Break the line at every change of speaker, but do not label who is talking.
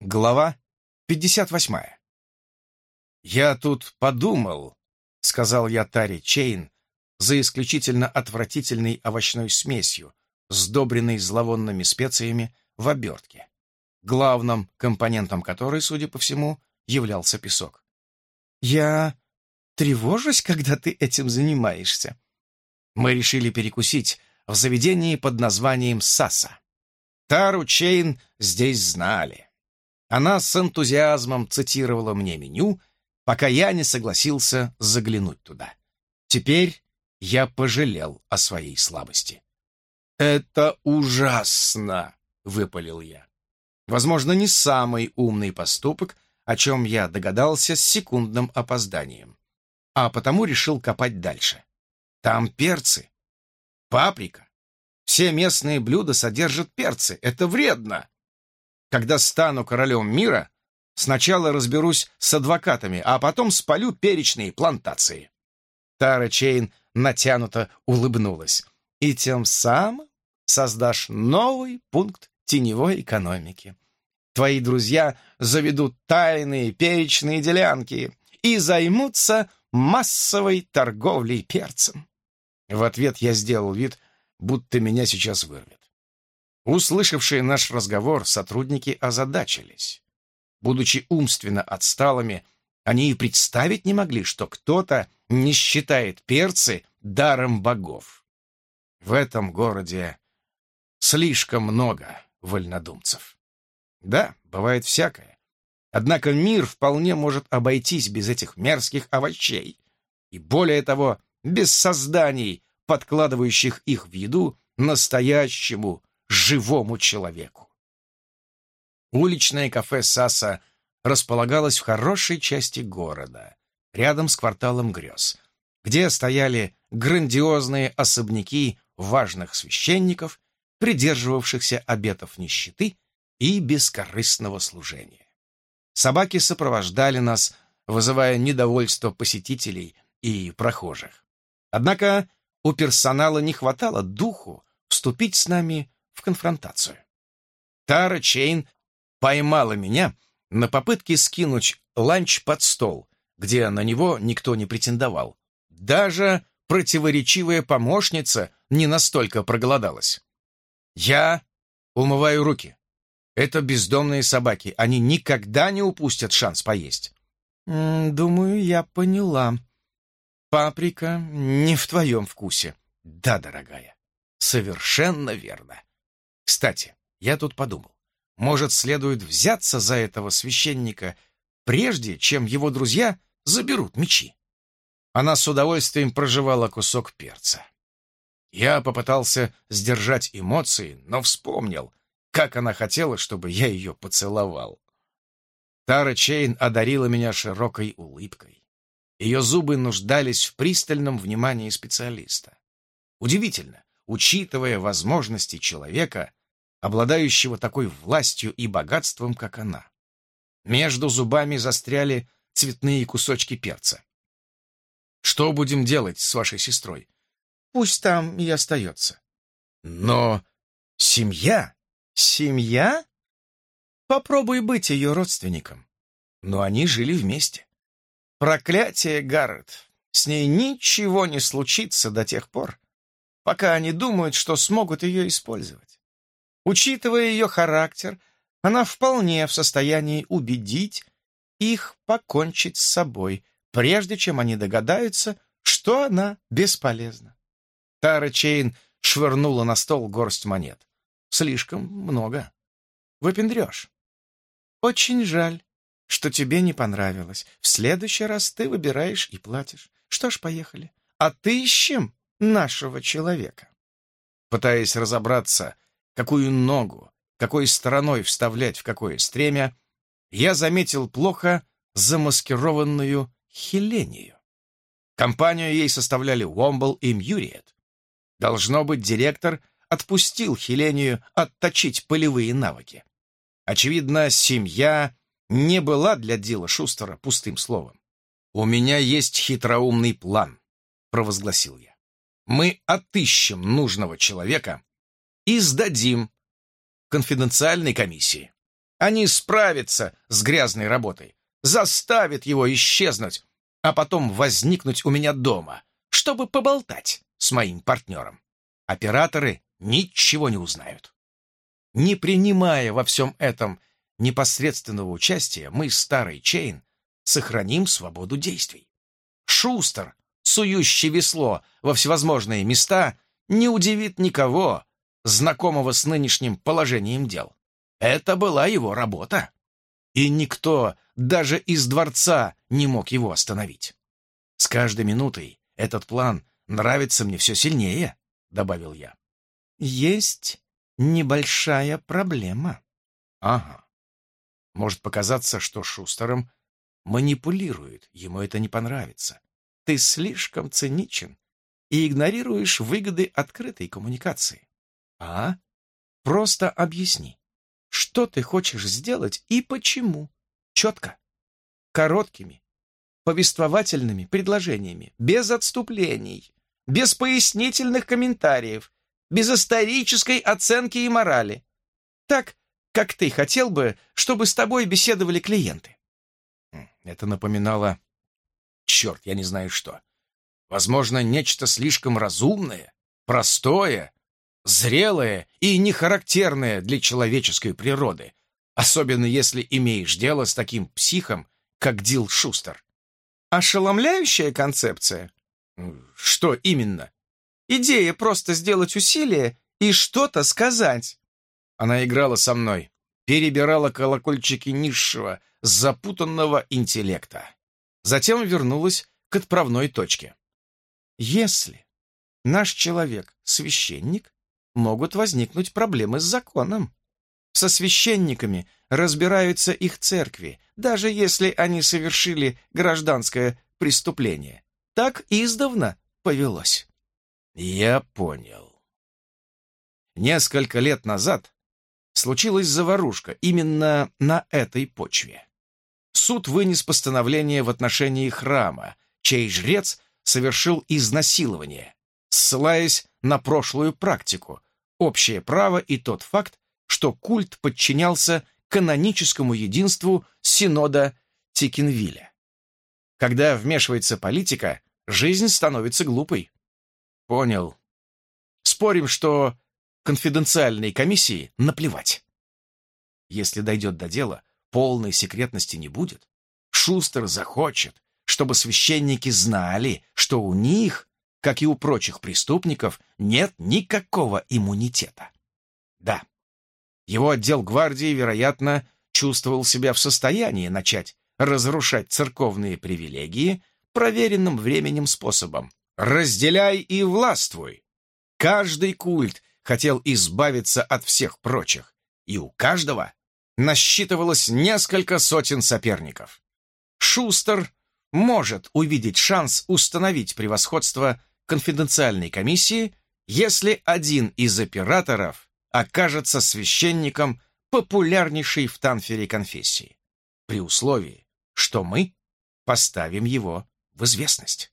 Глава 58. «Я тут подумал», — сказал я Таре Чейн, за исключительно отвратительной овощной смесью, сдобренной зловонными специями в обертке, главным компонентом которой, судя по всему, являлся песок. «Я тревожусь, когда ты этим занимаешься». Мы решили перекусить в заведении под названием «Саса». Тару Чейн здесь знали. Она с энтузиазмом цитировала мне меню, пока я не согласился заглянуть туда. Теперь я пожалел о своей слабости. «Это ужасно!» — выпалил я. Возможно, не самый умный поступок, о чем я догадался с секундным опозданием, а потому решил копать дальше. Там перцы, паприка. Все местные блюда содержат перцы. Это вредно. Когда стану королем мира, сначала разберусь с адвокатами, а потом спалю перечные плантации». Тара Чейн натянуто улыбнулась. «И тем самым создашь новый пункт теневой экономики. Твои друзья заведут тайные перечные делянки и займутся массовой торговлей перцем». В ответ я сделал вид, будто меня сейчас вырвет. Услышавшие наш разговор, сотрудники озадачились. Будучи умственно отсталыми, они и представить не могли, что кто-то не считает перцы даром богов. В этом городе слишком много вольнодумцев. Да, бывает всякое. Однако мир вполне может обойтись без этих мерзких овощей. И более того, без созданий, подкладывающих их в еду настоящему живому человеку. Уличное кафе «Саса» располагалось в хорошей части города, рядом с кварталом грез, где стояли грандиозные особняки важных священников, придерживавшихся обетов нищеты и бескорыстного служения. Собаки сопровождали нас, вызывая недовольство посетителей и прохожих. Однако у персонала не хватало духу вступить с нами в конфронтацию. Тара Чейн поймала меня на попытке скинуть ланч под стол, где на него никто не претендовал. Даже противоречивая помощница не настолько проголодалась. Я умываю руки. Это бездомные собаки, они никогда не упустят шанс поесть. «Думаю, я поняла. Паприка не в твоем вкусе». «Да, дорогая, совершенно верно. Кстати, я тут подумал, может, следует взяться за этого священника, прежде чем его друзья заберут мечи. Она с удовольствием проживала кусок перца. Я попытался сдержать эмоции, но вспомнил, как она хотела, чтобы я ее поцеловал. Тара Чейн одарила меня широкой улыбкой. Ее зубы нуждались в пристальном внимании специалиста. Удивительно, учитывая возможности человека, обладающего такой властью и богатством, как она. Между зубами застряли цветные кусочки перца. «Что будем делать с вашей сестрой?» «Пусть там и остается». «Но семья? Семья? Попробуй быть ее родственником». Но они жили вместе. Проклятие, Гаррет! С ней ничего не случится до тех пор, пока они думают, что смогут ее использовать. Учитывая ее характер, она вполне в состоянии убедить их покончить с собой, прежде чем они догадаются, что она бесполезна. Тара Чейн швырнула на стол горсть монет. Слишком много. Выпендрешь. Очень жаль, что тебе не понравилось. В следующий раз ты выбираешь и платишь. Что ж, поехали. Отыщем нашего человека. Пытаясь разобраться, какую ногу, какой стороной вставлять в какое стремя, я заметил плохо замаскированную Хелению. Компанию ей составляли Уомбл и Мьюриет. Должно быть, директор отпустил Хелению отточить полевые навыки. Очевидно, семья не была для дела Шустера пустым словом. «У меня есть хитроумный план», — провозгласил я. «Мы отыщем нужного человека и сдадим конфиденциальной комиссии. Они справятся с грязной работой, заставят его исчезнуть, а потом возникнуть у меня дома, чтобы поболтать с моим партнером. Операторы ничего не узнают. Не принимая во всем этом непосредственного участия, мы, старый Чейн, сохраним свободу действий. Шустер, сующий весло во всевозможные места, не удивит никого, знакомого с нынешним положением дел. Это была его работа. И никто, даже из дворца, не мог его остановить. С каждой минутой этот план нравится мне все сильнее, — добавил я.
Есть небольшая проблема.
Ага. Может показаться, что Шустером манипулирует, ему это не понравится. Ты слишком циничен и игнорируешь выгоды открытой коммуникации. А? Просто объясни, что ты хочешь сделать и почему. Четко. Короткими, повествовательными предложениями, без отступлений, без пояснительных комментариев, без исторической оценки и морали. Так, как ты хотел бы, чтобы с тобой беседовали клиенты. Это напоминало... Черт, я не знаю что. Возможно, нечто слишком разумное, простое, зрелое и нехарактерное для человеческой природы, особенно если имеешь дело с таким психом, как Дил Шустер.
Ошеломляющая концепция.
Что именно?
Идея просто сделать усилие и что-то сказать.
Она играла со мной, перебирала колокольчики низшего, запутанного интеллекта. Затем вернулась к отправной точке. Если наш человек — священник, могут возникнуть проблемы с законом. Со священниками разбираются их церкви, даже если они совершили гражданское преступление. Так издавна повелось. Я понял. Несколько лет назад случилась заварушка именно на этой почве. Суд вынес постановление в отношении храма, чей жрец совершил изнасилование, ссылаясь на прошлую практику, общее право и тот факт, что культ подчинялся каноническому единству Синода Тикинвиля. Когда вмешивается политика, жизнь становится глупой. Понял. Спорим, что конфиденциальной комиссии наплевать. Если дойдет до дела, полной секретности не будет. Шустер захочет, чтобы священники знали, что у них, как и у прочих преступников, нет никакого иммунитета. Да, его отдел гвардии, вероятно, чувствовал себя в состоянии начать разрушать церковные привилегии проверенным временем способом, Разделяй и властвуй. Каждый культ хотел избавиться от всех прочих, и у каждого насчитывалось несколько сотен соперников. Шустер может увидеть шанс установить превосходство конфиденциальной комиссии, если один из операторов окажется священником популярнейшей в Танфере конфессии, при условии, что мы поставим его в известность.